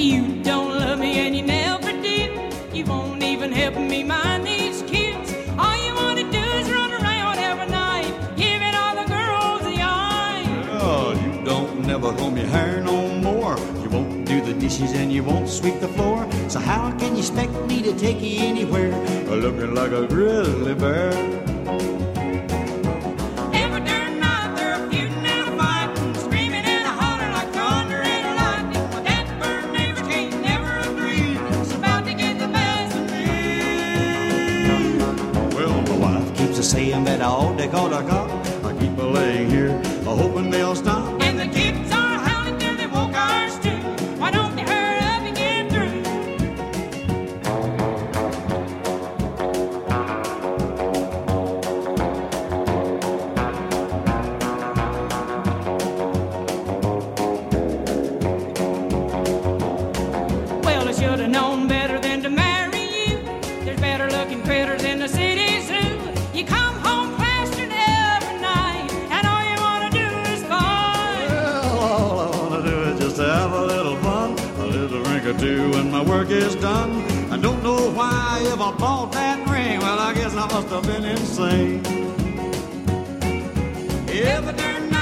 You don't love me and you never did. You won't even help me mind these kids. All you want to do is run around every night, giving all the girls the eye. You don't never comb your hair no more. You won't do the dishes and you won't sweep the floor. So how can you expect me to take you anywhere? Looking like a grizzly bear. Saying that ought to call a cop. I keep a laying here, a hoping they'll stop. And the kids are howling till they woke ours too. Why don't they hurry up and get through? Well, I should have known better than to marry you. There's better looking critters in the city zoo. You come or two when my work is done. I don't know why I ever bought that ring. Well, I guess I must have been insane. Every night